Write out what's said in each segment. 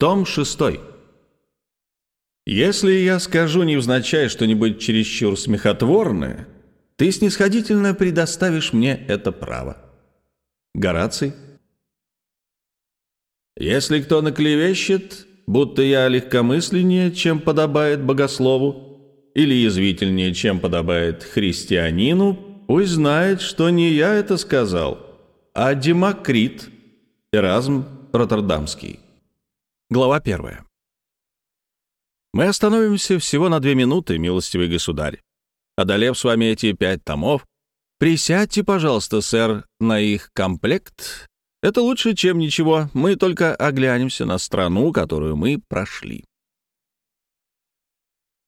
Том 6. Если я скажу невзначай что-нибудь чересчур смехотворное, ты снисходительно предоставишь мне это право. Гораций. Если кто наклевещет, будто я легкомысленнее, чем подобает богослову, или язвительнее, чем подобает христианину, пусть знает, что не я это сказал, а Демокрит, Эразм Роттердамский. Глава 1. Мы остановимся всего на две минуты, милостивый государь. Одолев с вами эти пять томов, присядьте, пожалуйста, сэр, на их комплект. Это лучше, чем ничего. Мы только оглянемся на страну, которую мы прошли.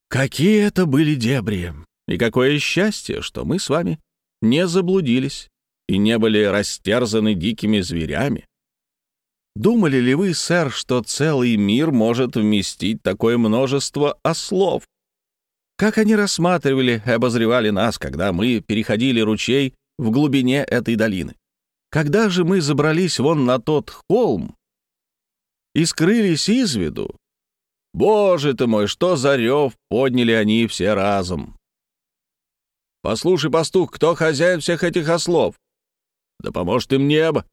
Какие это были дебри! И какое счастье, что мы с вами не заблудились и не были растерзаны дикими зверями. Думали ли вы, сэр, что целый мир может вместить такое множество ослов? Как они рассматривали и обозревали нас, когда мы переходили ручей в глубине этой долины? Когда же мы забрались вон на тот холм и скрылись из виду? Боже ты мой, что за рев подняли они все разом! «Послушай, пастух, кто хозяин всех этих ослов?» «Да поможет им небо!»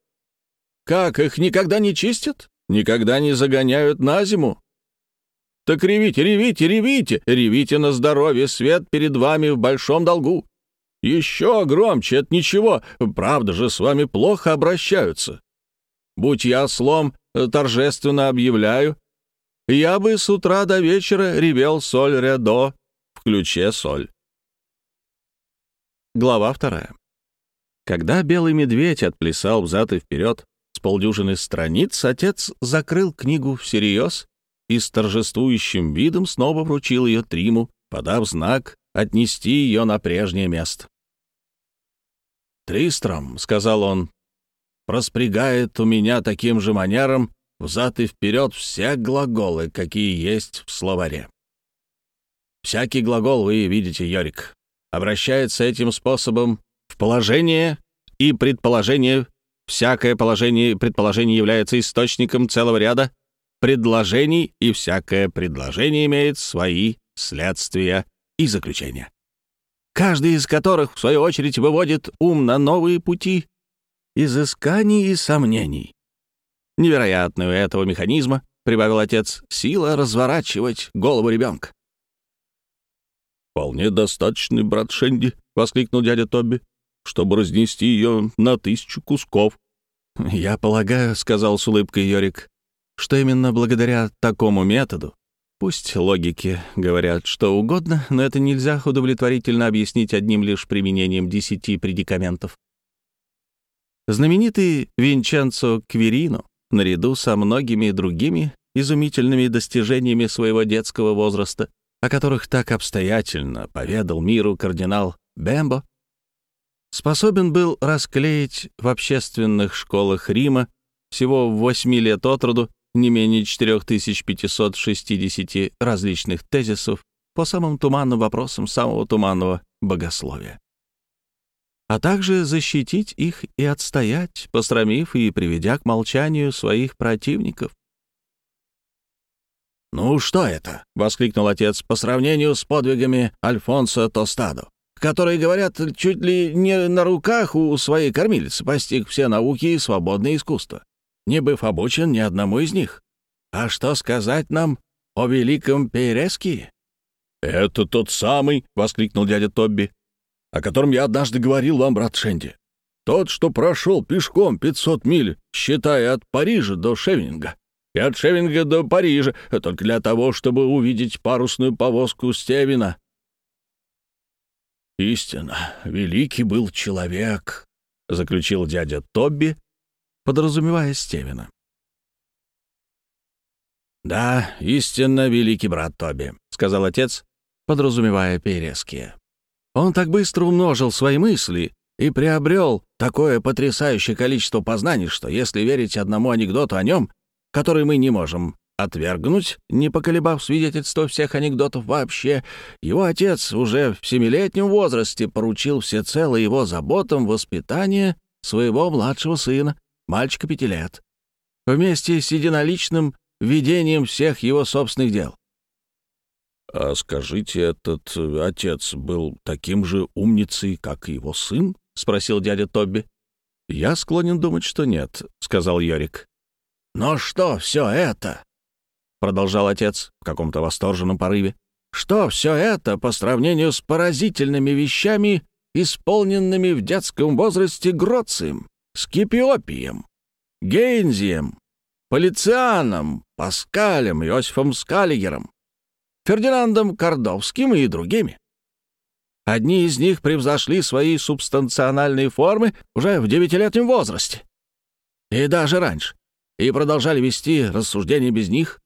Как, их никогда не чистят? Никогда не загоняют на зиму? Так ревите, ревите, ревите, ревите на здоровье, свет перед вами в большом долгу. Еще громче, это ничего, правда же, с вами плохо обращаются. Будь я слом, торжественно объявляю, я бы с утра до вечера ревел соль рядо в ключе соль. Глава вторая. Когда белый медведь отплясал взад и вперед, с полдюжины страниц отец закрыл книгу всерьез и с торжествующим видом снова вручил ее Триму, подав знак отнести ее на прежнее место. «Тристром», — сказал он, — «проспрягает у меня таким же манером взад и вперед все глаголы, какие есть в словаре. Всякий глагол, вы видите, Йорик, обращается этим способом в положение и предположение Всякое положение предположение является источником целого ряда предложений, и всякое предложение имеет свои следствия и заключения, каждый из которых, в свою очередь, выводит ум на новые пути изысканий и сомнений. Невероятная у этого механизма, прибавил отец, сила разворачивать голову ребенка. «Вполне достаточный, брат Шенди», — воскликнул дядя Тобби чтобы разнести ее на тысячу кусков. «Я полагаю», — сказал с улыбкой Йорик, «что именно благодаря такому методу, пусть логики говорят что угодно, но это нельзя удовлетворительно объяснить одним лишь применением десяти предикаментов». Знаменитый Винченцо Кверино, наряду со многими другими изумительными достижениями своего детского возраста, о которых так обстоятельно поведал миру кардинал Бембо, способен был расклеить в общественных школах Рима всего в 8 лет от роду не менее 4560 различных тезисов по самым туманным вопросам самого туманного богословия, а также защитить их и отстоять, посрамив и приведя к молчанию своих противников. «Ну что это?» — воскликнул отец по сравнению с подвигами Альфонсо Тостадо которые, говорят, чуть ли не на руках у своей кормилицы постиг все науки и свободное искусство, не быв обучен ни одному из них. А что сказать нам о великом Переске? «Это тот самый», — воскликнул дядя Тобби, «о котором я однажды говорил вам, брат Шенди. Тот, что прошел пешком 500 миль, считая от Парижа до Шевинга, и от Шевинга до Парижа, только для того, чтобы увидеть парусную повозку Стевина, «Истинно, великий был человек», — заключил дядя Тобби, подразумевая Стевена. «Да, истинно великий брат Тоби», — сказал отец, подразумевая Переские. Он так быстро умножил свои мысли и приобрел такое потрясающее количество познаний, что если верить одному анекдоту о нем, который мы не можем отвергнуть, не поколебав свидетельство всех анекдотов вообще, его отец уже в семилетнем возрасте поручил всецело его заботам воспитания своего младшего сына, мальчика пяти лет. Вместе с единоличным ведением всех его собственных дел. «А скажите, этот отец был таким же умницей, как и его сын?» — спросил дядя Тобби. «Я склонен думать, что нет», — сказал Йорик. «Но что все это?» — продолжал отец в каком-то восторженном порыве. «Что все это по сравнению с поразительными вещами, исполненными в детском возрасте Гроцием, Скипиопием, Гейнзием, Полицианом, Паскалем, Иосифом Скаллигером, Фердинандом Кордовским и другими. Одни из них превзошли свои субстанциональные формы уже в девятилетнем возрасте. И даже раньше. И продолжали вести рассуждения без них.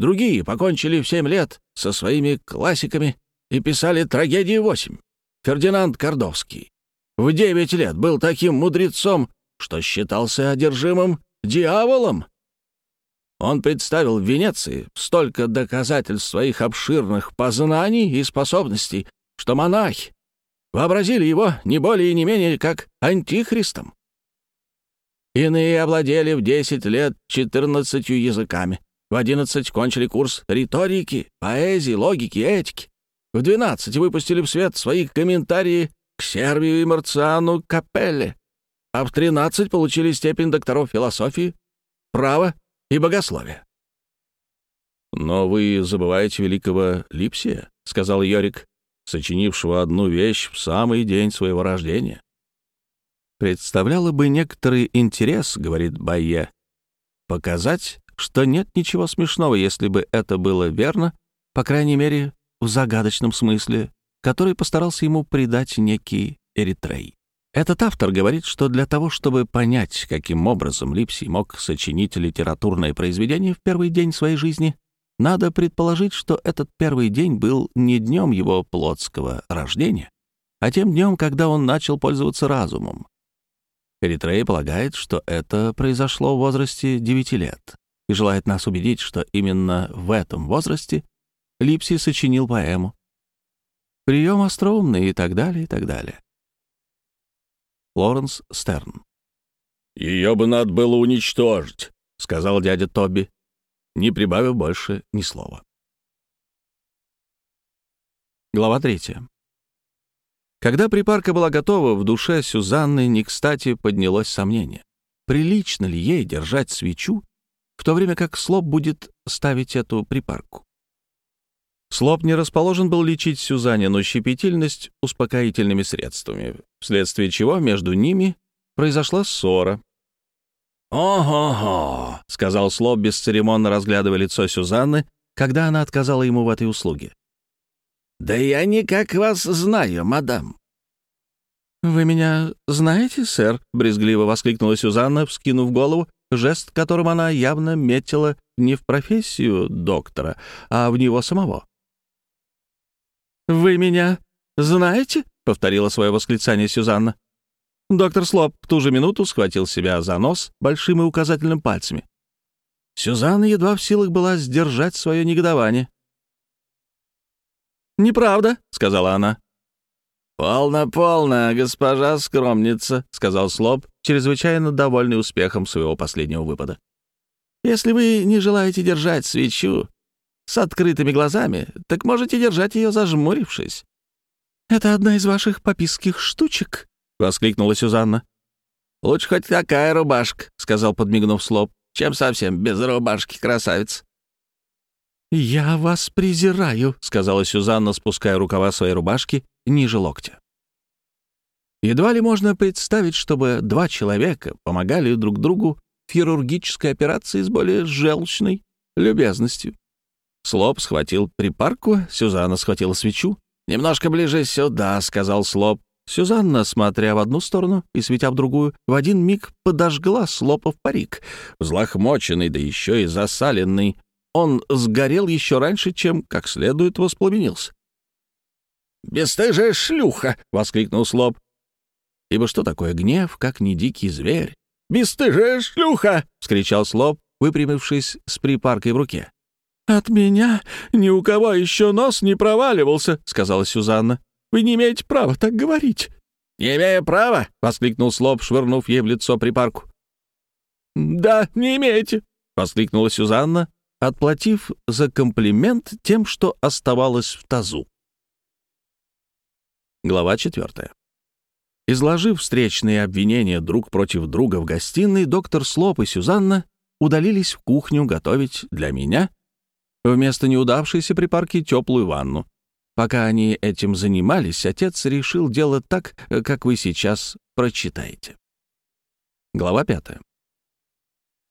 Другие покончили в семь лет со своими классиками и писали трагедии восемь. Фердинанд Кордовский в девять лет был таким мудрецом, что считался одержимым дьяволом он представил в Венеции столько доказательств своих обширных познаний и способностей, что монахи вообразили его не более и не менее как антихристом. Иные овладели в 10 лет 14 языками, в 11 кончили курс риторики, поэзии, логики, этики, в 12 выпустили в свет свои комментарии к Сервию и Марциану Капелле, а в 13 получили степень докторов философии, права и богословия. «Но вы забываете великого Липсия», — сказал Йорик, сочинившего одну вещь в самый день своего рождения. «Представляло бы некоторый интерес, — говорит Байе, — показать, что нет ничего смешного, если бы это было верно, по крайней мере, в загадочном смысле, который постарался ему придать некий Эритрей. Этот автор говорит, что для того, чтобы понять, каким образом Липсий мог сочинить литературное произведение в первый день своей жизни, надо предположить, что этот первый день был не днем его плотского рождения, а тем днем, когда он начал пользоваться разумом. Эритрей полагает, что это произошло в возрасте 9 лет и желает нас убедить, что именно в этом возрасте Липсий сочинил поэму. Прием остроумный и так далее, и так далее. Лоренс Стерн. «Ее бы надо было уничтожить», — сказал дядя Тоби, не прибавив больше ни слова. Глава третья. Когда припарка была готова, в душе Сюзанны не кстати поднялось сомнение. Прилично ли ей держать свечу, в то время как Слоп будет ставить эту припарку? Слоп не расположен был лечить Сюзанину щепетильность успокоительными средствами, вследствие чего между ними произошла ссора. «Ого-го!» — сказал Слоп, бесцеремонно разглядывая лицо Сюзанны, когда она отказала ему в этой услуге. «Да я никак вас знаю, мадам». «Вы меня знаете, сэр?» — брезгливо воскликнула Сюзанна, вскинув голову, жест, которым она явно метила не в профессию доктора, а в него самого. «Вы меня знаете?» — повторила свое восклицание Сюзанна. Доктор Слоп в ту же минуту схватил себя за нос большим и указательным пальцами. Сюзанна едва в силах была сдержать свое негодование. «Неправда», — сказала она. «Полно-полно, госпожа скромница», — сказал Слоп, чрезвычайно довольный успехом своего последнего выпада. «Если вы не желаете держать свечу, с открытыми глазами, так можете держать ее зажмурившись». «Это одна из ваших пописких штучек?» — воскликнула Сюзанна. «Лучше хоть такая рубашка», — сказал, подмигнув слоб, «чем совсем без рубашки, красавец». «Я вас презираю», — сказала Сюзанна, спуская рукава своей рубашки ниже локтя. Едва ли можно представить, чтобы два человека помогали друг другу в хирургической операции с более желчной любезностью. Слоп схватил припарку, Сюзанна схватила свечу. «Немножко ближе сюда», — сказал Слоп. Сюзанна, смотря в одну сторону и светя в другую, в один миг подожгла Слопов парик. Взлохмоченный, да еще и засаленный. Он сгорел еще раньше, чем как следует воспламенился. «Бесстыжая шлюха!» — воскликнул Слоп. Ибо что такое гнев, как не дикий зверь? «Бесстыжая шлюха!» — вскричал Слоп, выпрямившись с припаркой в руке. «От меня ни у кого еще нос не проваливался», — сказала Сюзанна. «Вы не имеете права так говорить». «Не имею права?» — воскликнул Слоп, швырнув ей в лицо припарку. «Да, не имеете», — воскликнула Сюзанна, отплатив за комплимент тем, что оставалось в тазу. Глава четвертая. Изложив встречные обвинения друг против друга в гостиной, доктор Слоп и Сюзанна удалились в кухню готовить для меня вместо неудавшейся припарки теплую ванну. Пока они этим занимались, отец решил делать так, как вы сейчас прочитаете. Глава пятая.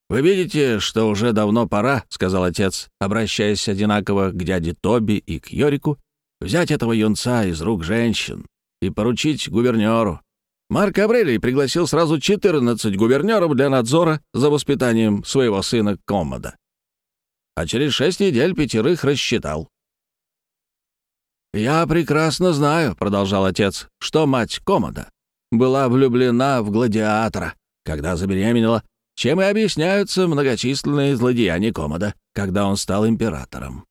«Вы видите, что уже давно пора, — сказал отец, обращаясь одинаково к дяде Тоби и к Йорику, взять этого юнца из рук женщин и поручить гувернеру. Марк Аврелий пригласил сразу 14 гувернеров для надзора за воспитанием своего сына Комода. А через шесть недель пятерых рассчитал. «Я прекрасно знаю», — продолжал отец, — «что мать Комода была влюблена в гладиатора, когда забеременела, чем и объясняются многочисленные злодеяния Комода, когда он стал императором.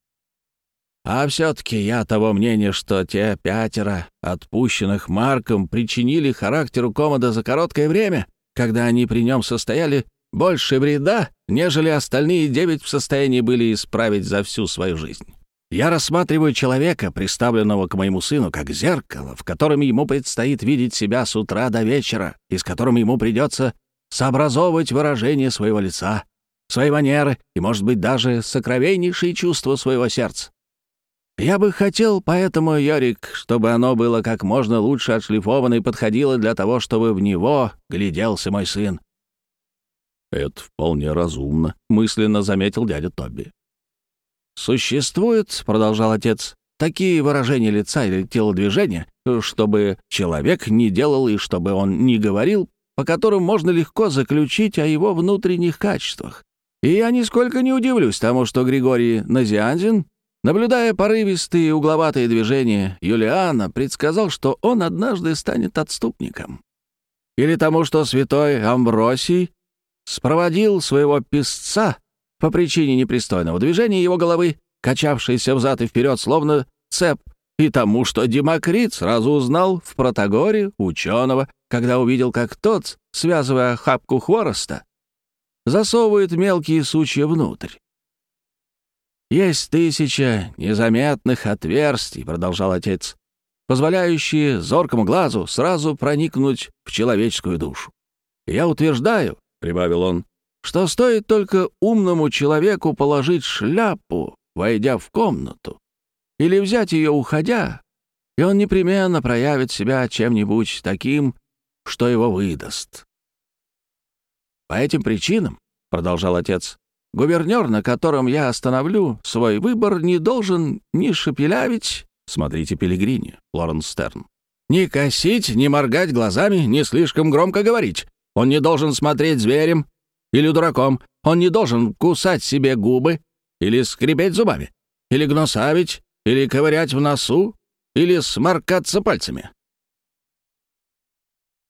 А все-таки я того мнения, что те пятеро, отпущенных Марком, причинили характеру Комода за короткое время, когда они при нем состояли, больше вреда, нежели остальные девять в состоянии были исправить за всю свою жизнь. Я рассматриваю человека, представленного к моему сыну, как зеркало, в котором ему предстоит видеть себя с утра до вечера, и с которым ему придется сообразовывать выражение своего лица, свои манеры и, может быть, даже сокровеннейшие чувства своего сердца. Я бы хотел поэтому, Йорик, чтобы оно было как можно лучше отшлифовано и подходило для того, чтобы в него гляделся мой сын. «Это вполне разумно», — мысленно заметил дядя Тоби. «Существуют, — продолжал отец, — такие выражения лица или телодвижения, чтобы человек не делал и чтобы он не говорил, по которым можно легко заключить о его внутренних качествах. И я нисколько не удивлюсь тому, что Григорий Назианзин Наблюдая порывистые угловатые движения Юлиана, предсказал, что он однажды станет отступником. Или тому, что святой Амбросий спроводил своего песца по причине непристойного движения его головы, качавшейся взад и вперед, словно цеп, и тому, что Демокрит сразу узнал в Протагоре ученого, когда увидел, как тот, связывая хапку хвороста, засовывает мелкие сучья внутрь. «Есть тысяча незаметных отверстий», — продолжал отец, позволяющие зоркому глазу сразу проникнуть в человеческую душу. «Я утверждаю», — прибавил он, «что стоит только умному человеку положить шляпу, войдя в комнату, или взять ее, уходя, и он непременно проявит себя чем-нибудь таким, что его выдаст». «По этим причинам», — продолжал отец, Гувернер, на котором я остановлю свой выбор, не должен ни шепелявить, смотрите Пелигрини, Лоренс Стерн, ни косить, ни моргать глазами, ни слишком громко говорить. Он не должен смотреть зверем или дураком. Он не должен кусать себе губы или скрипеть зубами, или гнусавить, или ковырять в носу, или сморкаться пальцами.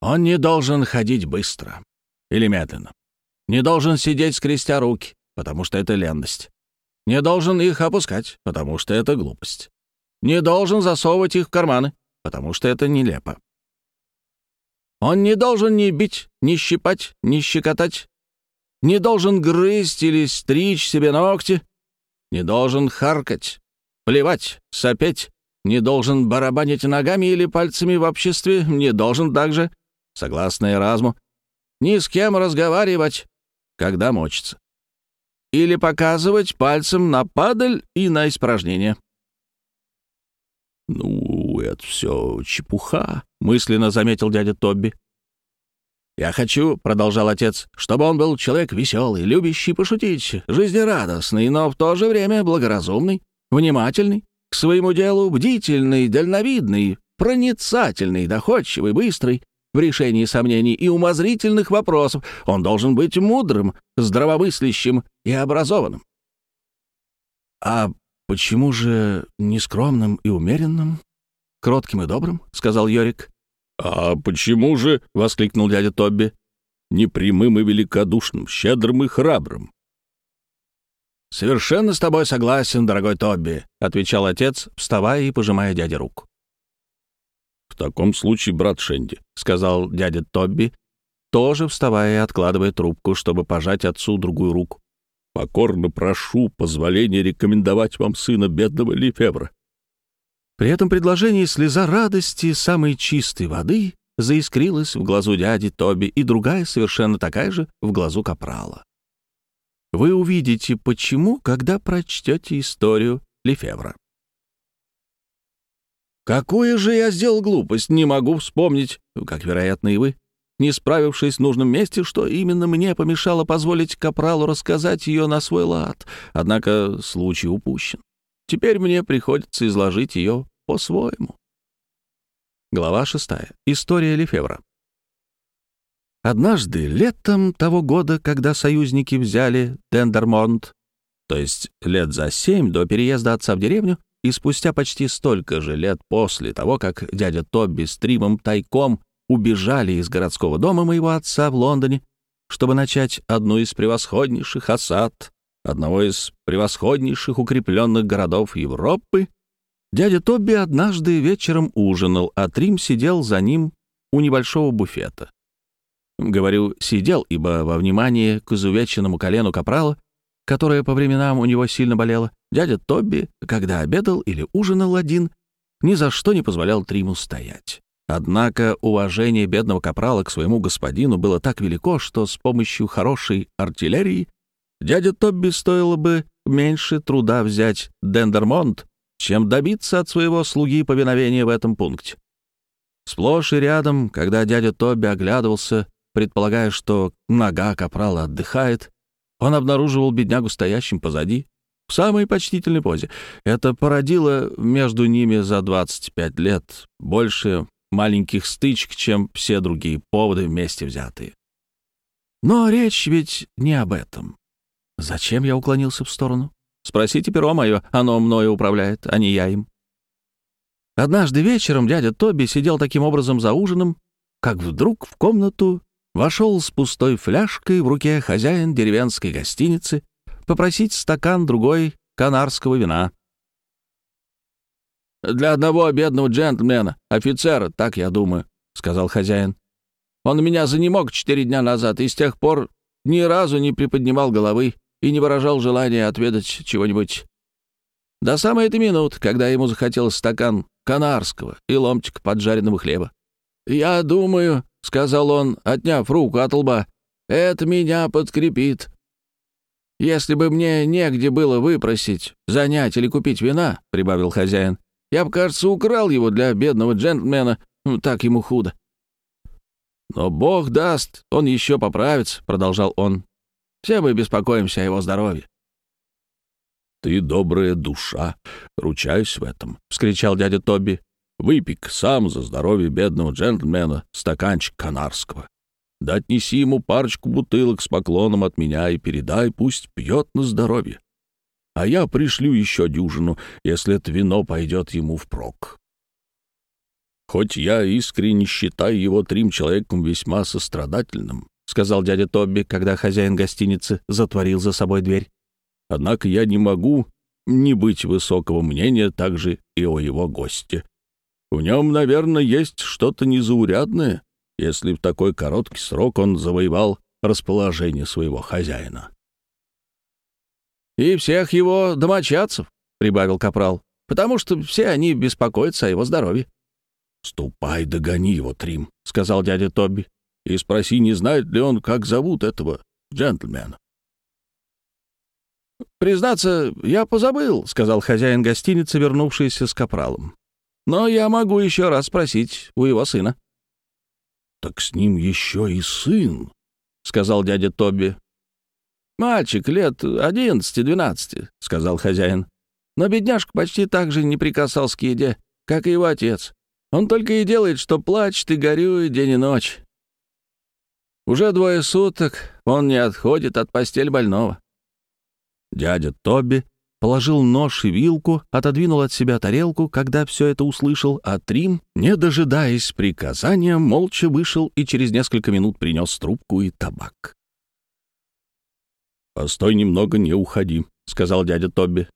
Он не должен ходить быстро или медленно. Не должен сидеть, скрестя руки потому что это ленность. Не должен их опускать, потому что это глупость. Не должен засовывать их в карманы, потому что это нелепо. Он не должен ни бить, ни щипать, ни щекотать. Не должен грызть или стричь себе ногти. Не должен харкать, плевать, сопеть. Не должен барабанить ногами или пальцами в обществе. Не должен также, согласно Эразму, ни с кем разговаривать, когда мочится или показывать пальцем на падаль и на испражнение. «Ну, это все чепуха», — мысленно заметил дядя Тобби. «Я хочу», — продолжал отец, — «чтобы он был человек веселый, любящий пошутить, жизнерадостный, но в то же время благоразумный, внимательный, к своему делу бдительный, дальновидный, проницательный, доходчивый, быстрый, в решении сомнений и умозрительных вопросов. Он должен быть мудрым, здравомыслящим и образованным. «А почему же нескромным и умеренным, кротким и добрым?» — сказал Йорик. «А почему же?» — воскликнул дядя Тобби. «Непрямым и великодушным, щедрым и храбрым». «Совершенно с тобой согласен, дорогой Тобби», — отвечал отец, вставая и пожимая дяде руку. «В таком случае, брат Шенди», — сказал дядя Тобби, тоже вставая и откладывая трубку, чтобы пожать отцу другую руку. покорно прошу позволения рекомендовать вам сына бедного Лефевра». При этом предложении слеза радости самой чистой воды заискрилась в глазу дяди Тоби и другая совершенно такая же в глазу Капрала. Вы увидите, почему, когда прочтете историю Лефевра. Какую же я сделал глупость, не могу вспомнить, как, вероятно, и вы, не справившись в нужном месте, что именно мне помешало позволить Капралу рассказать ее на свой лад, однако случай упущен. Теперь мне приходится изложить ее по-своему. Глава шестая. История Лефевра. Однажды, летом того года, когда союзники взяли Дендермонт, то есть лет за семь до переезда отца в деревню, и спустя почти столько же лет после того, как дядя Тобби с Тримом тайком убежали из городского дома моего отца в Лондоне, чтобы начать одну из превосходнейших осад, одного из превосходнейших укрепленных городов Европы, дядя Тобби однажды вечером ужинал, а Трим сидел за ним у небольшого буфета. Говорю «сидел», ибо во внимание к изувеченному колену капрала, которое по временам у него сильно болело, дядя Тобби, когда обедал или ужинал один, ни за что не позволял Триму стоять. Однако уважение бедного капрала к своему господину было так велико, что с помощью хорошей артиллерии дядя Тобби стоило бы меньше труда взять Дендермонт, чем добиться от своего слуги повиновения в этом пункте. Сплошь и рядом, когда дядя Тобби оглядывался Предполагая, что нога капрала отдыхает, он обнаруживал беднягу стоящим позади, в самой почтительной позе. Это породило между ними за 25 лет больше маленьких стычек, чем все другие поводы вместе взятые. Но речь ведь не об этом. Зачем я уклонился в сторону? Спросите перо мое, оно мною управляет, а не я им. Однажды вечером дядя Тоби сидел таким образом за ужином, как вдруг в комнату Вошел с пустой фляжкой в руке хозяин деревенской гостиницы попросить стакан другой канарского вина. «Для одного бедного джентльмена, офицера, так я думаю», — сказал хозяин. «Он меня занемог четыре дня назад и с тех пор ни разу не приподнимал головы и не выражал желания отведать чего-нибудь. До самой этой минуты, когда ему захотелось стакан канарского и ломтик поджаренного хлеба. Я думаю, — сказал он, отняв руку от лба. «Это меня подкрепит. Если бы мне негде было выпросить, занять или купить вина, — прибавил хозяин, — я бы, кажется, украл его для бедного джентльмена, ну, так ему худо». «Но Бог даст, он еще поправится», — продолжал он. «Все мы беспокоимся о его здоровье». «Ты добрая душа, ручаюсь в этом», — вскричал дядя Тоби. Выпей сам за здоровье бедного джентльмена стаканчик канарского. Да отнеси ему парочку бутылок с поклоном от меня и передай, пусть пьет на здоровье. А я пришлю еще дюжину, если это вино пойдет ему впрок. Хоть я искренне считаю его трим человеком весьма сострадательным, — сказал дядя Тобби, когда хозяин гостиницы затворил за собой дверь. Однако я не могу не быть высокого мнения также и о его госте, в нем, наверное, есть что-то незаурядное, если в такой короткий срок он завоевал расположение своего хозяина. «И всех его домочадцев», — прибавил Капрал, «потому что все они беспокоятся о его здоровье». «Ступай, догони его, Трим», — сказал дядя Тобби, «и спроси, не знает ли он, как зовут этого джентльмена». «Признаться, я позабыл», — сказал хозяин гостиницы, вернувшийся с Капралом. Но я могу еще раз спросить у его сына». «Так с ним еще и сын», — сказал дядя Тоби. «Мальчик лет одиннадцати-двенадцати», — сказал хозяин. «Но бедняжка почти так же не прикасался к еде, как и его отец. Он только и делает, что плачет и горюет день и ночь. Уже двое суток он не отходит от постели больного». Дядя Тоби положил нож и вилку, отодвинул от себя тарелку, когда все это услышал, а Трим, не дожидаясь приказания, молча вышел и через несколько минут принес трубку и табак. «Постой немного, не уходи», — сказал дядя Тобби.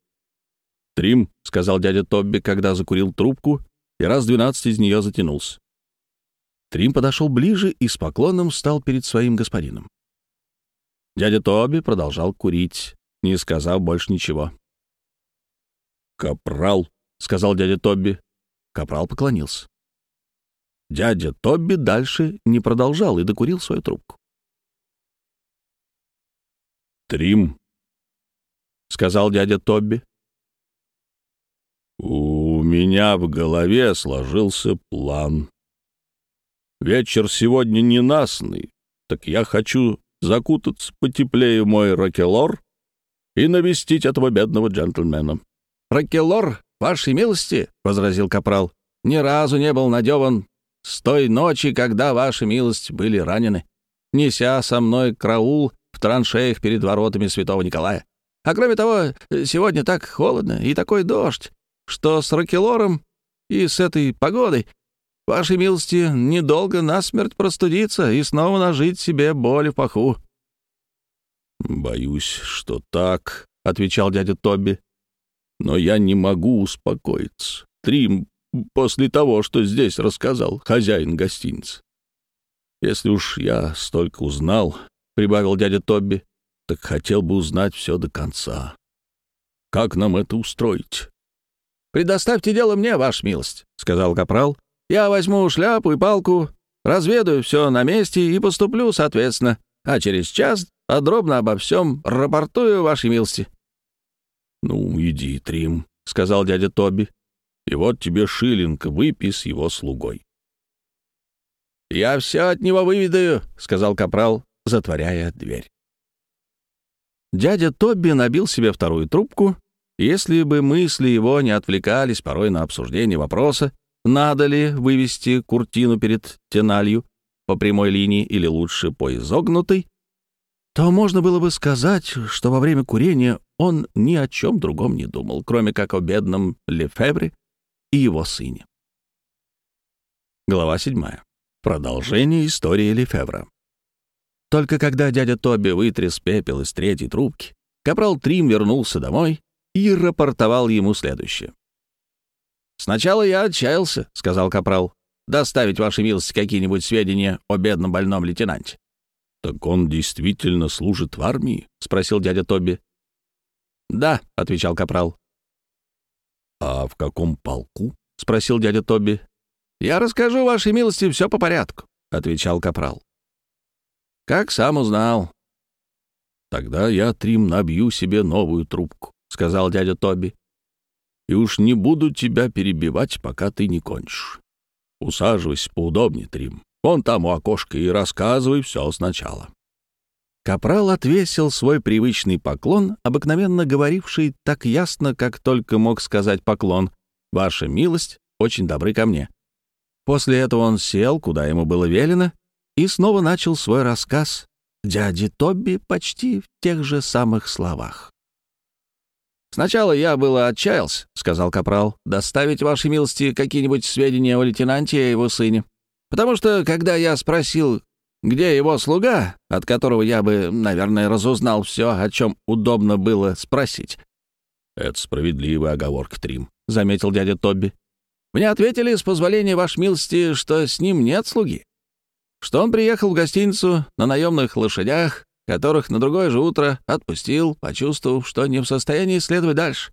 «Трим», — сказал дядя Тобби, когда закурил трубку, и раз двенадцать из нее затянулся. Трим подошел ближе и с поклоном встал перед своим господином. Дядя Тоби продолжал курить, не сказав больше ничего. «Капрал», — сказал дядя Тобби. Капрал поклонился. Дядя Тобби дальше не продолжал и докурил свою трубку. «Трим», — сказал дядя Тобби. «У меня в голове сложился план. Вечер сегодня ненастный, так я хочу закутаться потеплее мой ракелор и навестить этого бедного джентльмена». «Ракелор, вашей милости», — возразил капрал, — «ни разу не был надеван с той ночи, когда ваша милость были ранены, неся со мной краул в траншеях перед воротами святого Николая. А кроме того, сегодня так холодно и такой дождь, что с Рокелором и с этой погодой, вашей милости, недолго насмерть простудиться и снова нажить себе боль в паху». «Боюсь, что так», — отвечал дядя Тоби. «Но я не могу успокоиться. Трим после того, что здесь рассказал хозяин гостиницы. Если уж я столько узнал, — прибавил дядя Тобби, — так хотел бы узнать все до конца. Как нам это устроить? «Предоставьте дело мне, ваша милость», — сказал капрал. «Я возьму шляпу и палку, разведаю все на месте и поступлю соответственно, а через час подробно обо всем рапортую вашей милости». «Ну, иди, Трим», — сказал дядя Тоби и вот тебе шиллинг, выпей с его слугой». «Я все от него выведаю», — сказал капрал, затворяя дверь. Дядя Тобби набил себе вторую трубку, если бы мысли его не отвлекались порой на обсуждение вопроса, надо ли вывести куртину перед теналью по прямой линии или лучше по изогнутой, то можно было бы сказать, что во время курения он ни о чем другом не думал, кроме как о бедном Лефебре и его сыне. Глава 7. Продолжение истории Лефевра. Только когда дядя Тоби вытряс пепел из третьей трубки, капрал Трим вернулся домой и рапортовал ему следующее. «Сначала я отчаялся», — сказал капрал, — «доставить, вашей милости, какие-нибудь сведения о бедном больном лейтенанте». «Так он действительно служит в армии?» — спросил дядя Тоби. «Да», — отвечал капрал. «А в каком полку?» — спросил дядя Тоби. «Я расскажу вашей милости все по порядку», — отвечал капрал. «Как сам узнал». «Тогда я, Трим, набью себе новую трубку», — сказал дядя Тоби. «И уж не буду тебя перебивать, пока ты не кончишь. Усаживайся поудобнее, Трим. Вон там у окошка и рассказывай все сначала». Капрал отвесил свой привычный поклон, обыкновенно говоривший так ясно, как только мог сказать поклон. «Ваша милость, очень добры ко мне». После этого он сел, куда ему было велено, и снова начал свой рассказ дяди Тобби почти в тех же самых словах. «Сначала я было отчаялся», — сказал Капрал, — «доставить вашей милости какие-нибудь сведения о лейтенанте и его сыне. Потому что, когда я спросил, где его слуга, от которого я бы, наверное, разузнал все, о чем удобно было спросить?» «Это справедливая оговорка, Трим», — заметил дядя Тобби. «Мне ответили, с позволения вашей милости, что с ним нет слуги. Что он приехал в гостиницу на наемных лошадях, которых на другое же утро отпустил, почувствовав, что не в состоянии следовать дальше,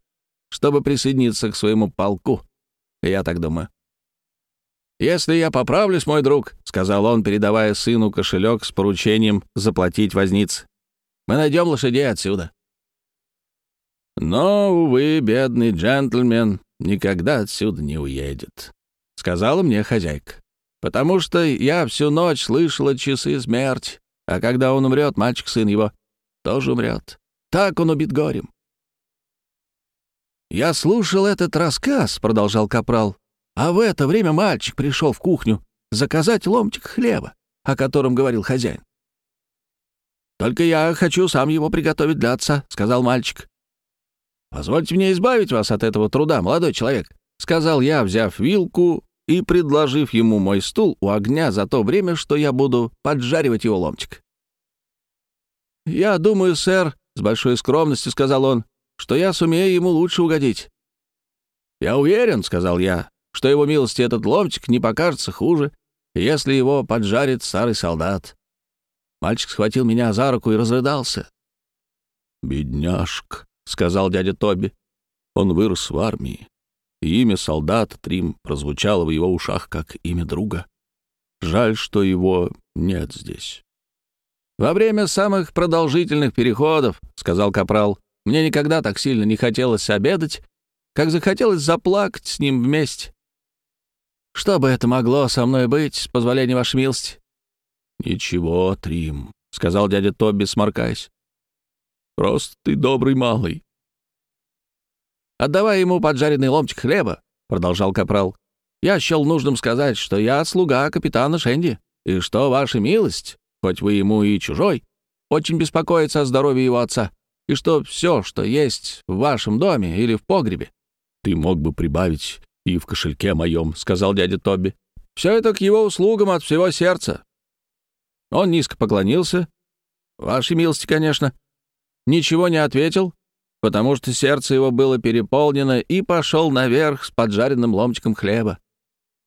чтобы присоединиться к своему полку. Я так думаю. «Если я поправлюсь, мой друг», — сказал он, передавая сыну кошелек с поручением заплатить возниц, — «мы найдем лошадей отсюда». «Но, увы, бедный джентльмен никогда отсюда не уедет», — сказала мне хозяйка, «потому что я всю ночь слышала часы смерти, а когда он умрет, мальчик-сын его тоже умрет. Так он убит горем». «Я слушал этот рассказ», — продолжал Капрал, а в это время мальчик пришел в кухню заказать ломтик хлеба, о котором говорил хозяин. «Только я хочу сам его приготовить для отца», — сказал мальчик. «Позвольте мне избавить вас от этого труда, молодой человек», — сказал я, взяв вилку и предложив ему мой стул у огня за то время, что я буду поджаривать его ломтик. «Я думаю, сэр», — с большой скромностью сказал он, — «что я сумею ему лучше угодить». «Я уверен», — сказал я, что его милости этот ломтик не покажется хуже, если его поджарит старый солдат. Мальчик схватил меня за руку и разрыдался. «Бедняжка», — сказал дядя Тоби. Он вырос в армии, и имя солдата Трим прозвучало в его ушах как имя друга. Жаль, что его нет здесь. «Во время самых продолжительных переходов, — сказал Капрал, — мне никогда так сильно не хотелось обедать, как захотелось заплакать с ним вместе. Что бы это могло со мной быть, с позволения вашей милости?» «Ничего, Трим», — сказал дядя Тоби, сморкаясь. «Просто ты добрый малый». «Отдавай ему поджаренный ломтик хлеба», — продолжал Капрал. «Я счел нужным сказать, что я слуга капитана Шенди, и что ваша милость, хоть вы ему и чужой, очень беспокоится о здоровье его отца, и что все, что есть в вашем доме или в погребе, «Ты мог бы прибавить и в кошельке моем», — сказал дядя Тоби. «Все это к его услугам от всего сердца». Он низко поклонился. «Вашей милости, конечно». Ничего не ответил, потому что сердце его было переполнено, и пошел наверх с поджаренным ломтиком хлеба.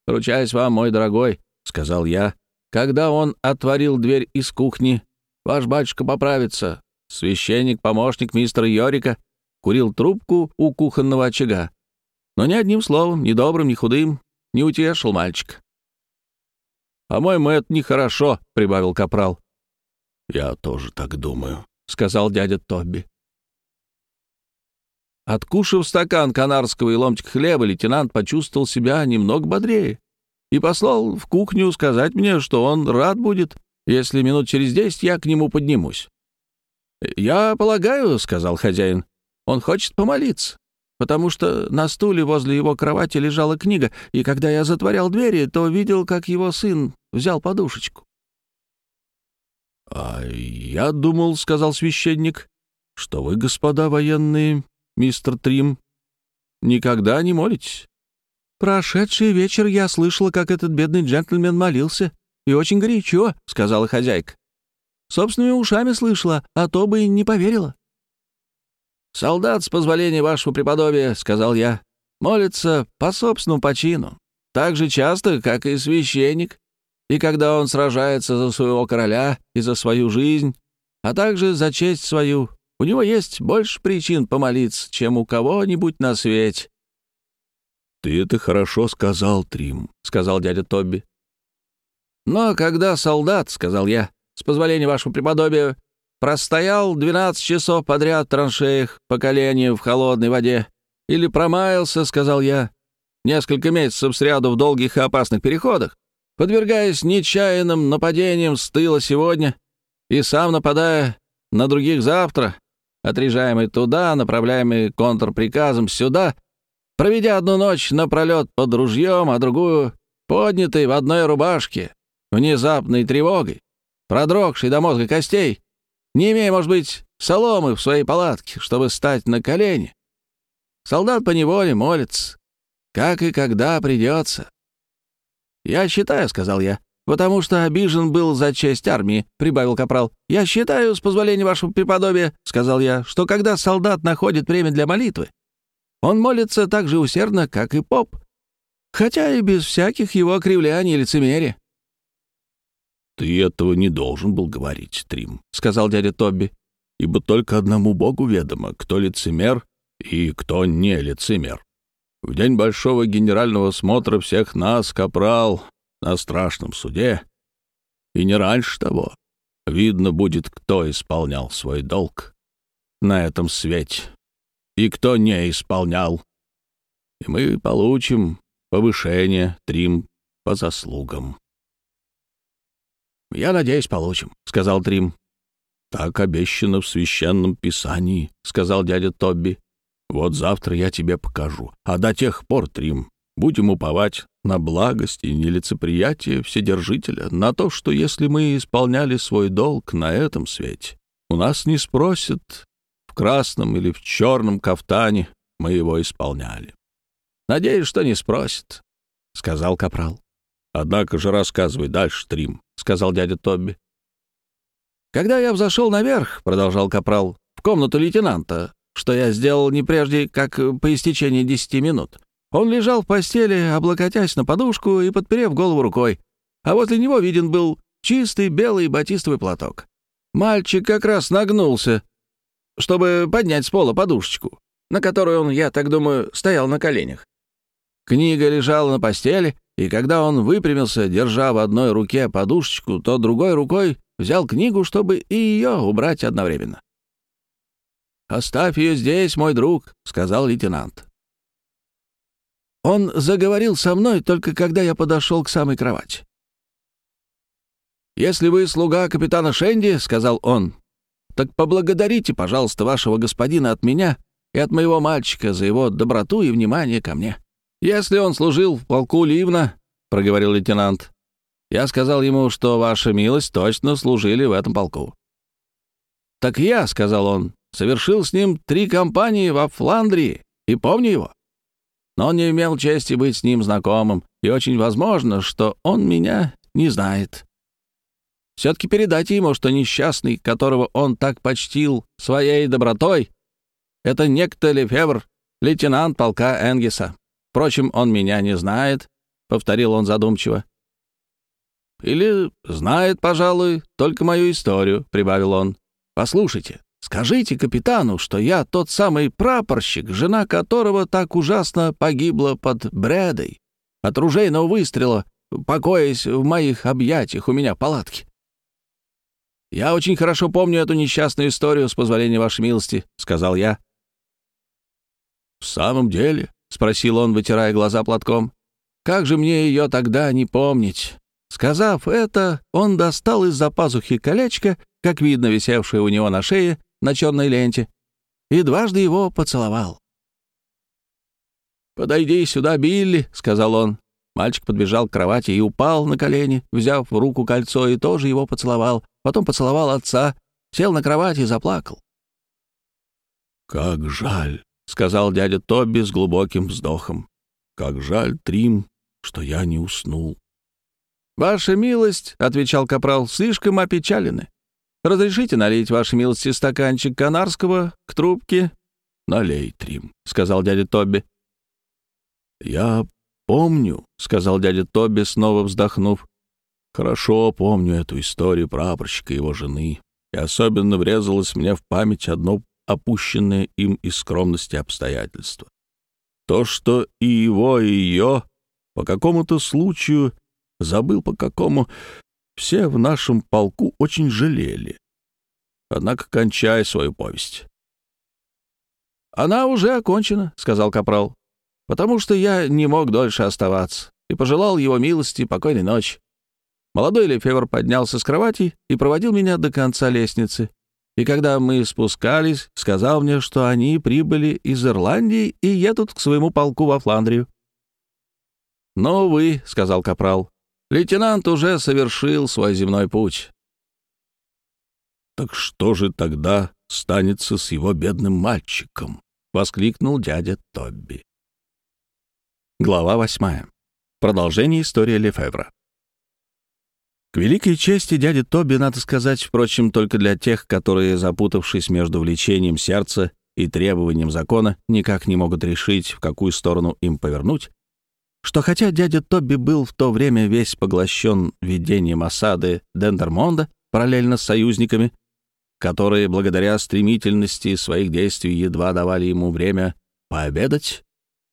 «Ручаюсь вам, мой дорогой», — сказал я, когда он отворил дверь из кухни. «Ваш батюшка поправится. Священник, помощник мистера Йорика, курил трубку у кухонного очага но ни одним словом, ни добрым, ни худым, не утешил мальчик. «По-моему, это нехорошо», — прибавил Капрал. «Я тоже так думаю», — сказал дядя Тобби. Откушав стакан канарского и ломтик хлеба, лейтенант почувствовал себя немного бодрее и послал в кухню сказать мне, что он рад будет, если минут через десять я к нему поднимусь. «Я полагаю», — сказал хозяин, — «он хочет помолиться» потому что на стуле возле его кровати лежала книга, и когда я затворял двери, то видел, как его сын взял подушечку. «А я думал, — сказал священник, — что вы, господа военные, мистер Трим, никогда не молитесь». «Прошедший вечер я слышала, как этот бедный джентльмен молился, и очень горячо», — сказала хозяйка. «Собственными ушами слышала, а то бы и не поверила». «Солдат, с позволения вашего преподобия, — сказал я, — молится по собственному почину, так же часто, как и священник, и когда он сражается за своего короля и за свою жизнь, а также за честь свою, у него есть больше причин помолиться, чем у кого-нибудь на свете». «Ты это хорошо сказал, Трим», — сказал дядя Тобби. «Но когда солдат, — сказал я, — с позволения вашего преподобия, Простоял 12 часов подряд в траншеях по колени в холодной воде. Или промаялся, сказал я, несколько месяцев сряду в долгих и опасных переходах, подвергаясь нечаянным нападениям с тыла сегодня и сам нападая на других завтра, отряжаемый туда, направляемый контрприказом сюда, проведя одну ночь напролет под ружьем, а другую поднятой в одной рубашке, внезапной тревогой, продрогшей до мозга костей, не имея, может быть, соломы в своей палатке, чтобы стать на колени. Солдат по неволе молится, как и когда придется. «Я считаю», — сказал я, — «потому что обижен был за честь армии», — прибавил капрал. «Я считаю, с позволения вашего преподобия», — сказал я, — «что когда солдат находит время для молитвы, он молится так же усердно, как и поп, хотя и без всяких его окривляний и лицемерия. «Ты этого не должен был говорить, Трим», — сказал дядя Тобби, «ибо только одному Богу ведомо, кто лицемер и кто не лицемер. В день большого генерального смотра всех нас, капрал, на страшном суде, и не раньше того, видно будет, кто исполнял свой долг на этом свете и кто не исполнял. И мы получим повышение, Трим, по заслугам». «Я надеюсь, получим», — сказал Трим. «Так обещано в священном писании», — сказал дядя Тобби. «Вот завтра я тебе покажу. А до тех пор, Трим, будем уповать на благость и нелицеприятие Вседержителя, на то, что если мы исполняли свой долг на этом свете, у нас не спросят, в красном или в черном кафтане мы его исполняли». «Надеюсь, что не спросят», — сказал Капрал. «Однако же рассказывай дальше, Трим», — сказал дядя Тобби. «Когда я взошел наверх», — продолжал Капрал, — «в комнату лейтенанта, что я сделал не прежде, как по истечении десяти минут. Он лежал в постели, облокотясь на подушку и подперев голову рукой, а возле него виден был чистый белый батистовый платок. Мальчик как раз нагнулся чтобы поднять с пола подушечку, на которой он, я так думаю, стоял на коленях. Книга лежала на постели, и когда он выпрямился, держа в одной руке подушечку, то другой рукой взял книгу, чтобы и ее убрать одновременно. «Оставь ее здесь, мой друг», — сказал лейтенант. Он заговорил со мной только когда я подошел к самой кровати. «Если вы слуга капитана Шенди, — сказал он, — так поблагодарите, пожалуйста, вашего господина от меня и от моего мальчика за его доброту и внимание ко мне. Если он служил в полку Ливна, — проговорил лейтенант, — я сказал ему, что ваша милость точно служили в этом полку. «Так я, — сказал он, — совершил с ним три кампании во Фландрии и помню его. Но он не имел чести быть с ним знакомым, и очень возможно, что он меня не знает. Все-таки передайте ему, что несчастный, которого он так почтил своей добротой, это некто Лефевр, лейтенант полка Энгиса. Впрочем, он меня не знает, — повторил он задумчиво. «Или знает, пожалуй, только мою историю», — прибавил он. «Послушайте, скажите капитану, что я тот самый прапорщик, жена которого так ужасно погибла под Бредой от ружейного выстрела, покоясь в моих объятиях у меня в палатке. «Я очень хорошо помню эту несчастную историю, с позволения вашей милости», — сказал я. «В самом деле?» — спросил он, вытирая глаза платком. «Как же мне ее тогда не помнить?» Сказав это, он достал из-за пазухи колечко, как видно, висевшее у него на шее на черной ленте, и дважды его поцеловал. «Подойди сюда, Билли», — сказал он. Мальчик подбежал к кровати и упал на колени, взяв в руку кольцо, и тоже его поцеловал. Потом поцеловал отца, сел на кровати и заплакал. «Как жаль», — сказал дядя Тоби с глубоким вздохом. «Как жаль, Трим, что я не уснул». «Ваша милость», — отвечал капрал, — «слишком опечалены. Разрешите налить, вашей милости, стаканчик канарского к трубке?» «Налей, Трим», — сказал дядя Тоби. «Я помню», — сказал дядя Тоби, снова вздохнув. «Хорошо помню эту историю прапорщика и его жены, и особенно врезалось мне в память одно опущенное им из скромности обстоятельство. То, что и его, и ее по какому-то случаю, забыл по какому, все в нашем полку очень жалели. Однако кончай свою повесть. «Она уже окончена», — сказал Капрал потому что я не мог дольше оставаться, и пожелал его милости покойной ночи. Молодой Лефевр поднялся с кровати и проводил меня до конца лестницы. И когда мы спускались, сказал мне, что они прибыли из Ирландии и едут к своему полку во Фландрию. «Но, вы», — сказал Капрал, — «лейтенант уже совершил свой земной путь». «Так что же тогда станется с его бедным мальчиком?» — воскликнул дядя Тобби. Глава 8. Продолжение истории Лефевра. К великой чести дяди Тоби, надо сказать, впрочем, только для тех, которые, запутавшись между влечением сердца и требованием закона, никак не могут решить, в какую сторону им повернуть, что хотя дядя Тоби был в то время весь поглощен ведением осады Дендермонда параллельно с союзниками, которые, благодаря стремительности своих действий, едва давали ему время пообедать,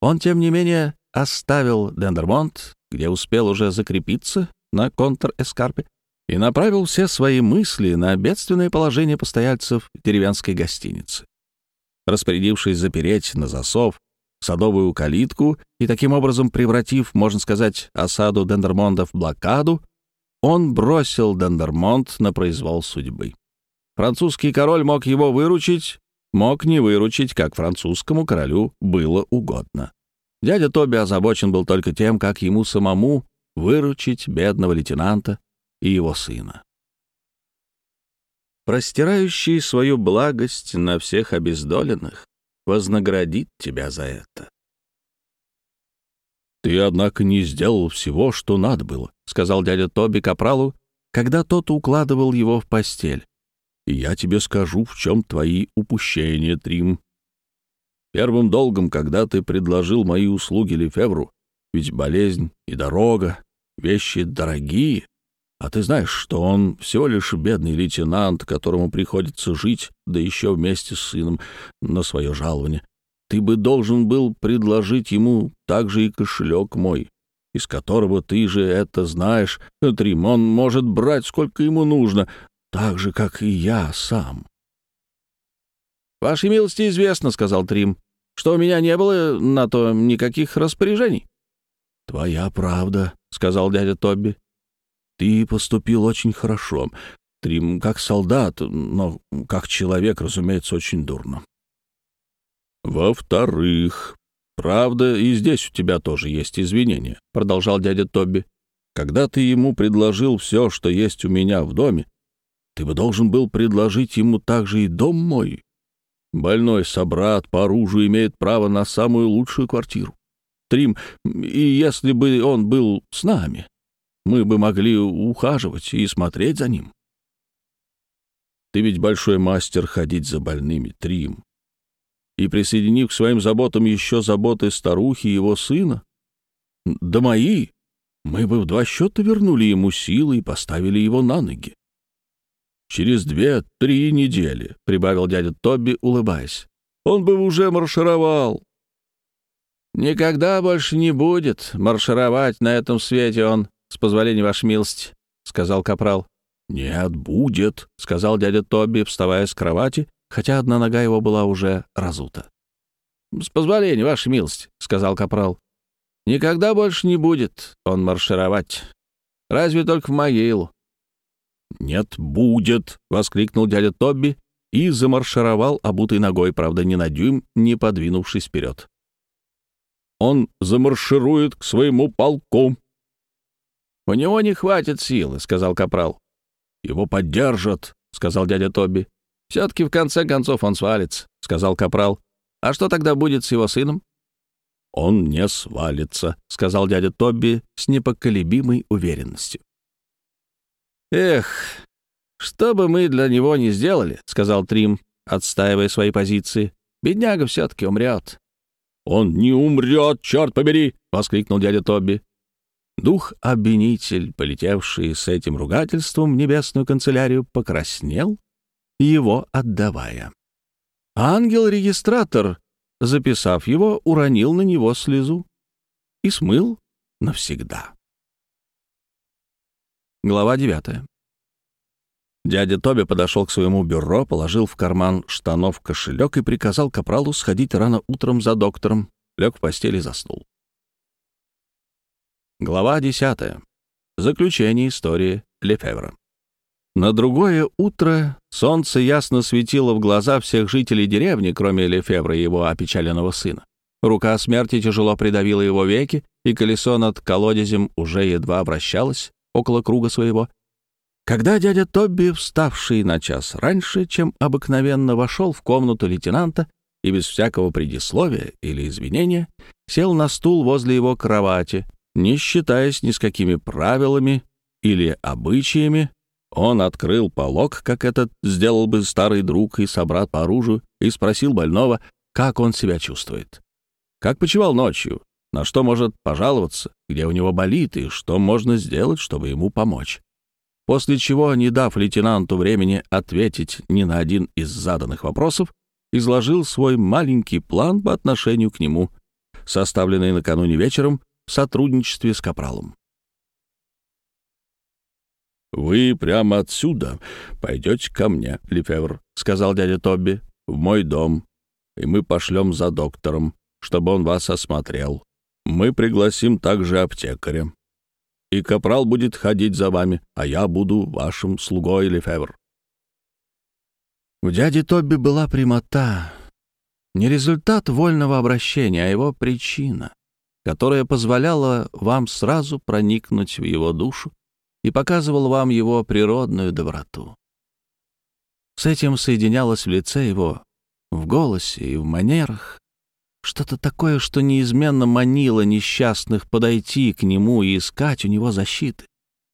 он, тем не менее, оставил Дендермонт, где успел уже закрепиться на контр-эскарпе, и направил все свои мысли на бедственное положение постояльцев деревенской гостиницы. Распорядившись запереть на засов садовую калитку и таким образом превратив, можно сказать, осаду Дендермонда в блокаду, он бросил Дендермонт на произвол судьбы. Французский король мог его выручить, мог не выручить, как французскому королю было угодно. Дядя Тоби озабочен был только тем, как ему самому выручить бедного лейтенанта и его сына. Простирающий свою благость на всех обездоленных вознаградит тебя за это. «Ты, однако, не сделал всего, что надо было», — сказал дядя Тоби Капралу, когда тот укладывал его в постель. «И я тебе скажу, в чем твои упущения, Трим. Первым долгом, когда ты предложил мои услуги Лефевру, ведь болезнь и дорога — вещи дорогие, А ты знаешь, что он всего лишь бедный лейтенант, которому приходится жить, да еще вместе с сыном, на свое жалование. Ты бы должен был предложить ему также и кошелек мой, из которого ты же это знаешь, Трим. Он может брать сколько ему нужно, так же, как и я сам. «Вашей милости известно, — сказал Трим, — что у меня не было на то никаких распоряжений». «Твоя правда», — сказал дядя Тобби. «Ты поступил очень хорошо. Трим как солдат, но как человек, разумеется, очень дурно. «Во-вторых, правда, и здесь у тебя тоже есть извинения», — продолжал дядя Тобби. «Когда ты ему предложил все, что есть у меня в доме, ты бы должен был предложить ему также и дом мой. Больной собрат по оружию имеет право на самую лучшую квартиру. Трим, и если бы он был с нами, мы бы могли ухаживать и смотреть за ним. Ты ведь большой мастер ходить за больными, Трим и присоединив к своим заботам еще заботы старухи и его сына, да мои, мы бы в два счета вернули ему силы и поставили его на ноги. Через две-три недели, — прибавил дядя Тоби, улыбаясь, — он бы уже маршировал. «Никогда больше не будет маршировать на этом свете он, с позволения вашей милости», — сказал капрал. «Нет, будет», — сказал дядя Тоби, вставая с кровати хотя одна нога его была уже разута. «С позволения, ваша милость», — сказал капрал. «Никогда больше не будет он маршировать. Разве только в могилу». «Нет, будет», — воскликнул дядя Тобби и замаршировал обутой ногой, правда, не на дюйм, не подвинувшись вперед. «Он замарширует к своему полку». «У него не хватит силы», — сказал капрал. «Его поддержат», — сказал дядя Тобби. «Все-таки в конце концов он свалится», — сказал Капрал. «А что тогда будет с его сыном?» «Он не свалится», — сказал дядя Тобби с непоколебимой уверенностью. «Эх, что бы мы для него не сделали», — сказал Трим, отстаивая свои позиции, — «бедняга все-таки умрет». «Он не умрет, черт побери!» — воскликнул дядя Тобби. Дух-обвинитель, полетевший с этим ругательством в небесную канцелярию, покраснел его отдавая. Ангел-регистратор, записав его, уронил на него слезу и смыл навсегда. Глава девятая. Дядя Тоби подошел к своему бюро, положил в карман штанов кошелек и приказал капралу сходить рано утром за доктором, лег в постели и заснул. Глава десятая. Заключение истории Лефевра. На другое утро солнце ясно светило в глаза всех жителей деревни, кроме Лефевра и его опечаленного сына. Рука смерти тяжело придавила его веки, и колесо над колодезем уже едва вращалось около круга своего. Когда дядя Тобби, вставший на час раньше, чем обыкновенно, вошел в комнату лейтенанта и без всякого предисловия или извинения сел на стул возле его кровати, не считаясь ни с какими правилами или обычаями, он открыл полог, как это сделал бы старый друг и собрат по оружию, и спросил больного, как он себя чувствует. Как почевал ночью, на что может пожаловаться, где у него болит и что можно сделать, чтобы ему помочь. После чего, не дав лейтенанту времени ответить ни на один из заданных вопросов, изложил свой маленький план по отношению к нему, составленный накануне вечером в сотрудничестве с Капралом. «Вы прямо отсюда пойдете ко мне, Лефевр», — сказал дядя Тобби, — «в мой дом, и мы пошлем за доктором, чтобы он вас осмотрел. Мы пригласим также аптекаря. И капрал будет ходить за вами, а я буду вашим слугой, Лефевр». У дяди Тобби была прямота, не результат вольного обращения, а его причина, которая позволяла вам сразу проникнуть в его душу и показывал вам его природную доброту. С этим соединялось в лице его, в голосе и в манерах что-то такое, что неизменно манило несчастных подойти к нему и искать у него защиты.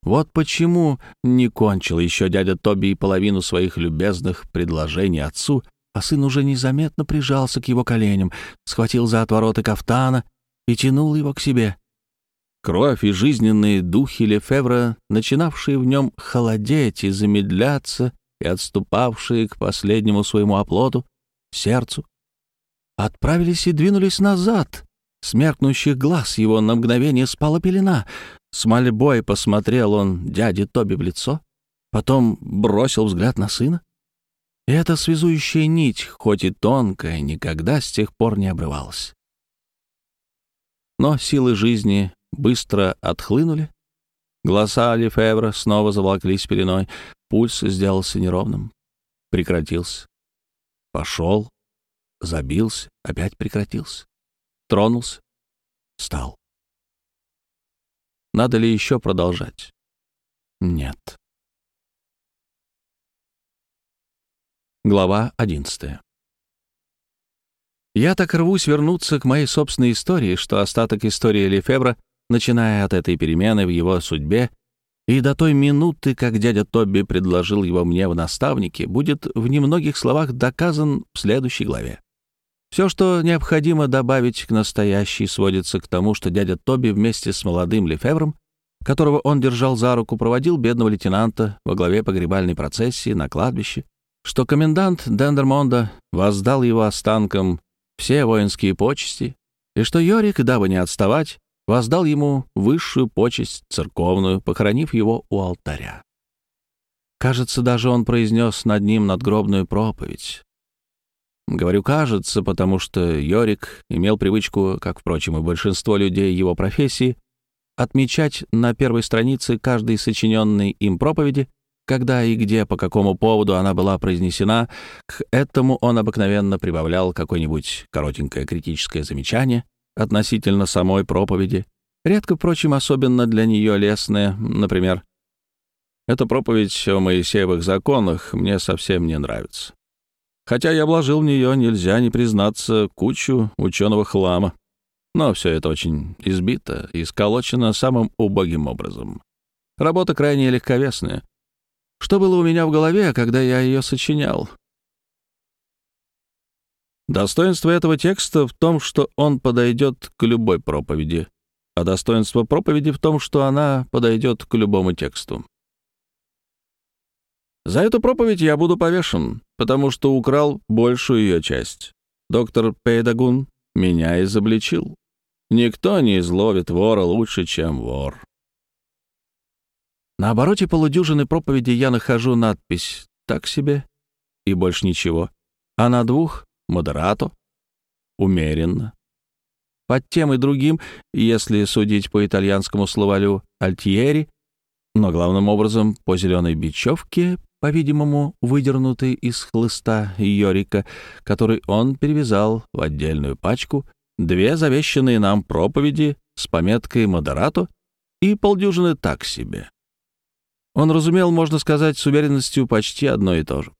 Вот почему не кончил еще дядя Тоби и половину своих любезных предложений отцу, а сын уже незаметно прижался к его коленям, схватил за отвороты кафтана и тянул его к себе. Кровь и жизненные духи Лефевра, начинавшие в нем холодеть и замедляться, и отступавшие к последнему своему оплоту, сердцу, отправились и двинулись назад. С глаз его на мгновение спала пелена. С мольбой посмотрел он дяде Тоби в лицо, потом бросил взгляд на сына. И эта связующая нить, хоть и тонкая, никогда с тех пор не обрывалась. Но силы жизни быстро отхлынули. Голоса Лефевра снова заволоклись пеленой. Пульс сделался неровным. Прекратился. Пошел. Забился. Опять прекратился. Тронулся. Встал. Надо ли еще продолжать? Нет. Глава одиннадцатая. Я так рвусь вернуться к моей собственной истории, что остаток истории Лефевра, начиная от этой перемены в его судьбе и до той минуты, как дядя Тобби предложил его мне в наставнике, будет в немногих словах доказан в следующей главе. Все, что необходимо добавить к настоящей, сводится к тому, что дядя Тоби вместе с молодым Лефевром, которого он держал за руку, проводил бедного лейтенанта во главе погребальной процессии на кладбище, что комендант Дендермонда воздал его останкам все воинские почести, и что Йорик, дабы не отставать, воздал ему высшую почесть церковную, похоронив его у алтаря. Кажется, даже он произнес над ним надгробную проповедь. Говорю «кажется», потому что Йорик имел привычку, как, впрочем, и большинство людей его профессии, отмечать на первой странице каждой сочиненной им проповеди когда и где, по какому поводу она была произнесена, к этому он обыкновенно прибавлял какое-нибудь коротенькое критическое замечание относительно самой проповеди, редко, впрочем, особенно для нее лестное, например, «Эта проповедь о Моисеевых законах мне совсем не нравится. Хотя я вложил в нее, нельзя не признаться, кучу ученого хлама. Но все это очень избито и сколочено самым убогим образом. Работа крайне легковесная, что было у меня в голове, когда я ее сочинял? Достоинство этого текста в том, что он подойдет к любой проповеди, а достоинство проповеди в том, что она подойдет к любому тексту. За эту проповедь я буду повешен, потому что украл большую ее часть. Доктор Пейдагун меня изобличил. Никто не изловит вора лучше, чем вор. На обороте полудюжины проповеди я нахожу надпись «так себе» и больше ничего, а на двух — «модерато», «умеренно». Под тем и другим, если судить по итальянскому словарю «альтьери», но главным образом по зеленой бечевке, по-видимому, выдернутой из хлыста Йорика, который он перевязал в отдельную пачку, две завещанные нам проповеди с пометкой «модерато» и полдюжины «так себе». Он разумел, можно сказать, с уверенностью почти одно и то же.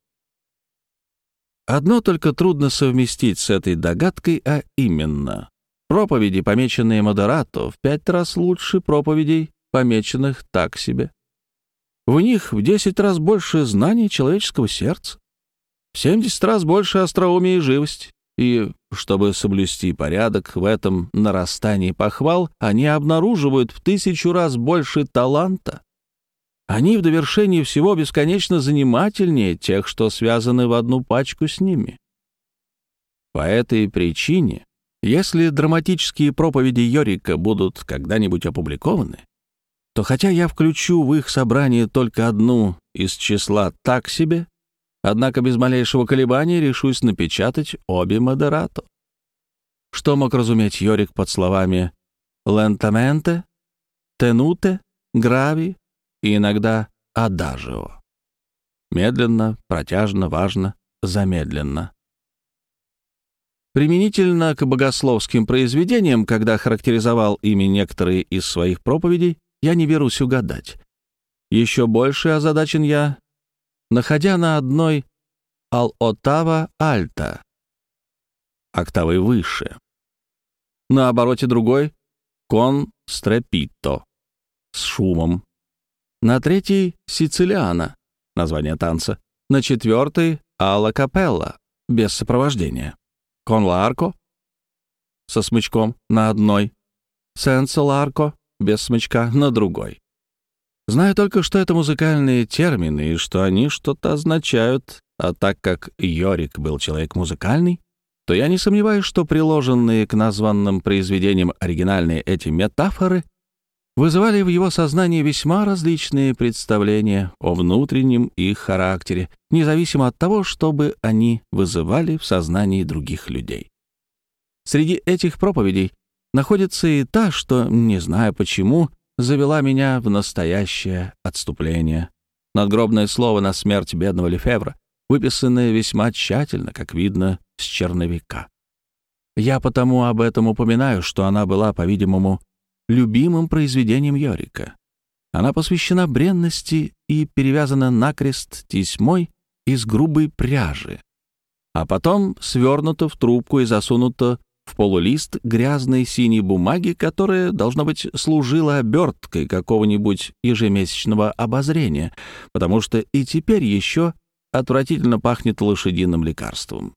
Одно только трудно совместить с этой догадкой, а именно проповеди, помеченные модерато, в пять раз лучше проповедей, помеченных так себе. В них в десять раз больше знаний человеческого сердца, в семьдесят раз больше остроумия и живости. И, чтобы соблюсти порядок в этом нарастании похвал, они обнаруживают в тысячу раз больше таланта, они в довершении всего бесконечно занимательнее тех, что связаны в одну пачку с ними. По этой причине, если драматические проповеди Йорика будут когда-нибудь опубликованы, то хотя я включу в их собрание только одну из числа «так себе», однако без малейшего колебания решусь напечатать обе модерато. Что мог разуметь Йорик под словами «лентаменте», «тенуте», «грави», и иногда адажио. Медленно, протяжно, важно, замедленно. Применительно к богословским произведениям, когда характеризовал ими некоторые из своих проповедей, я не берусь угадать. Еще больше озадачен я, находя на одной ал-отава альта, октавой выше. На обороте другой — кон стрепито, с шумом, на третий — Сицилиана, название танца. На четвертый — Алла Капелла, без сопровождения. Конларко со смычком на одной. Сенсоларко без смычка, на другой. Знаю только, что это музыкальные термины и что они что-то означают, а так как Йорик был человек музыкальный, то я не сомневаюсь, что приложенные к названным произведениям оригинальные эти метафоры вызывали в его сознании весьма различные представления о внутреннем их характере, независимо от того, чтобы они вызывали в сознании других людей. Среди этих проповедей находится и та, что, не знаю почему, завела меня в настоящее отступление. Надгробное слово на смерть бедного Лефевра, выписанное весьма тщательно, как видно, с черновика. Я потому об этом упоминаю, что она была, по-видимому, любимым произведением Йорика. Она посвящена бренности и перевязана накрест тесьмой из грубой пряжи, а потом свернута в трубку и засунута в полулист грязной синей бумаги, которая, должно быть, служила оберткой какого-нибудь ежемесячного обозрения, потому что и теперь еще отвратительно пахнет лошадиным лекарством.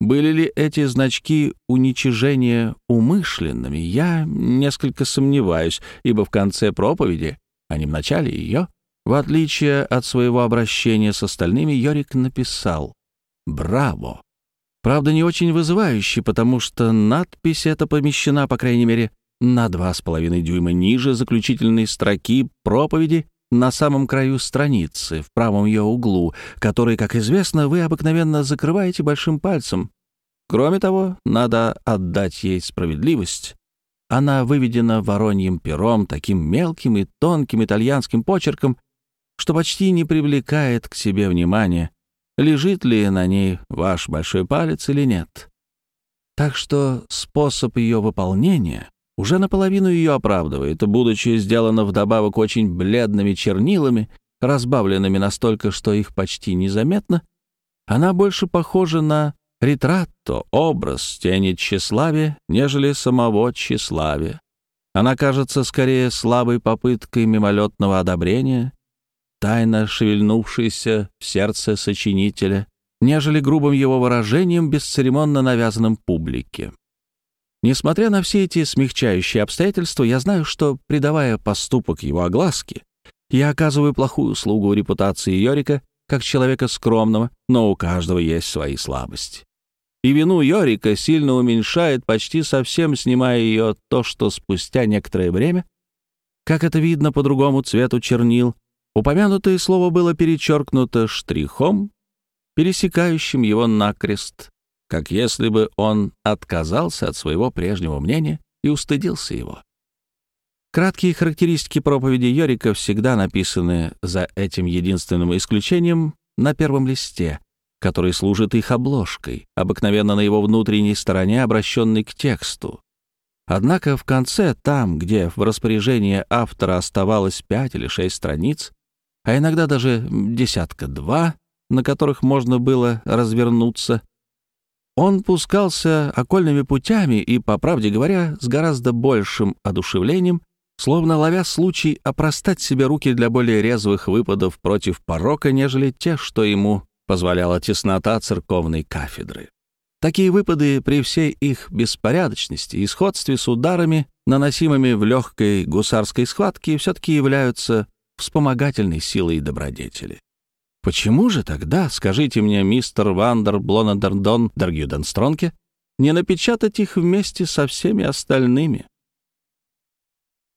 Были ли эти значки уничижения умышленными, я несколько сомневаюсь, ибо в конце проповеди, а не в начале ее, в отличие от своего обращения с остальными, Йорик написал «Браво!» Правда, не очень вызывающий, потому что надпись эта помещена, по крайней мере, на два с половиной дюйма ниже заключительной строки проповеди на самом краю страницы, в правом ее углу, который, как известно, вы обыкновенно закрываете большим пальцем. Кроме того, надо отдать ей справедливость. Она выведена вороньим пером, таким мелким и тонким итальянским почерком, что почти не привлекает к себе внимания, лежит ли на ней ваш большой палец или нет. Так что способ ее выполнения уже наполовину ее оправдывает, будучи сделано вдобавок очень бледными чернилами, разбавленными настолько, что их почти незаметно, она больше похожа на ретратто, образ тени тщеславия, нежели самого тщеславия. Она кажется скорее слабой попыткой мимолетного одобрения, тайно шевельнувшейся в сердце сочинителя, нежели грубым его выражением, бесцеремонно навязанным публике. Несмотря на все эти смягчающие обстоятельства, я знаю, что, придавая поступок его огласке, я оказываю плохую услугу репутации Йорика как человека скромного, но у каждого есть свои слабости. И вину Йорика сильно уменьшает, почти совсем снимая ее то, что спустя некоторое время, как это видно по другому цвету чернил, Упомянутое слово было перечеркнуто штрихом, пересекающим его накрест, как если бы он отказался от своего прежнего мнения и устыдился его. Краткие характеристики проповеди Йорика всегда написаны за этим единственным исключением на первом листе, который служит их обложкой, обыкновенно на его внутренней стороне, обращенной к тексту. Однако в конце, там, где в распоряжении автора оставалось пять или шесть страниц, а иногда даже десятка-два, на которых можно было развернуться. Он пускался окольными путями и, по правде говоря, с гораздо большим одушевлением, словно ловя случай опростать себе руки для более резвых выпадов против порока, нежели те, что ему позволяла теснота церковной кафедры. Такие выпады при всей их беспорядочности и сходстве с ударами, наносимыми в легкой гусарской схватке, все-таки являются вспомогательной силой добродетели. Почему же тогда, скажите мне, мистер Вандер Блонадердон Дергюденстронке, не напечатать их вместе со всеми остальными?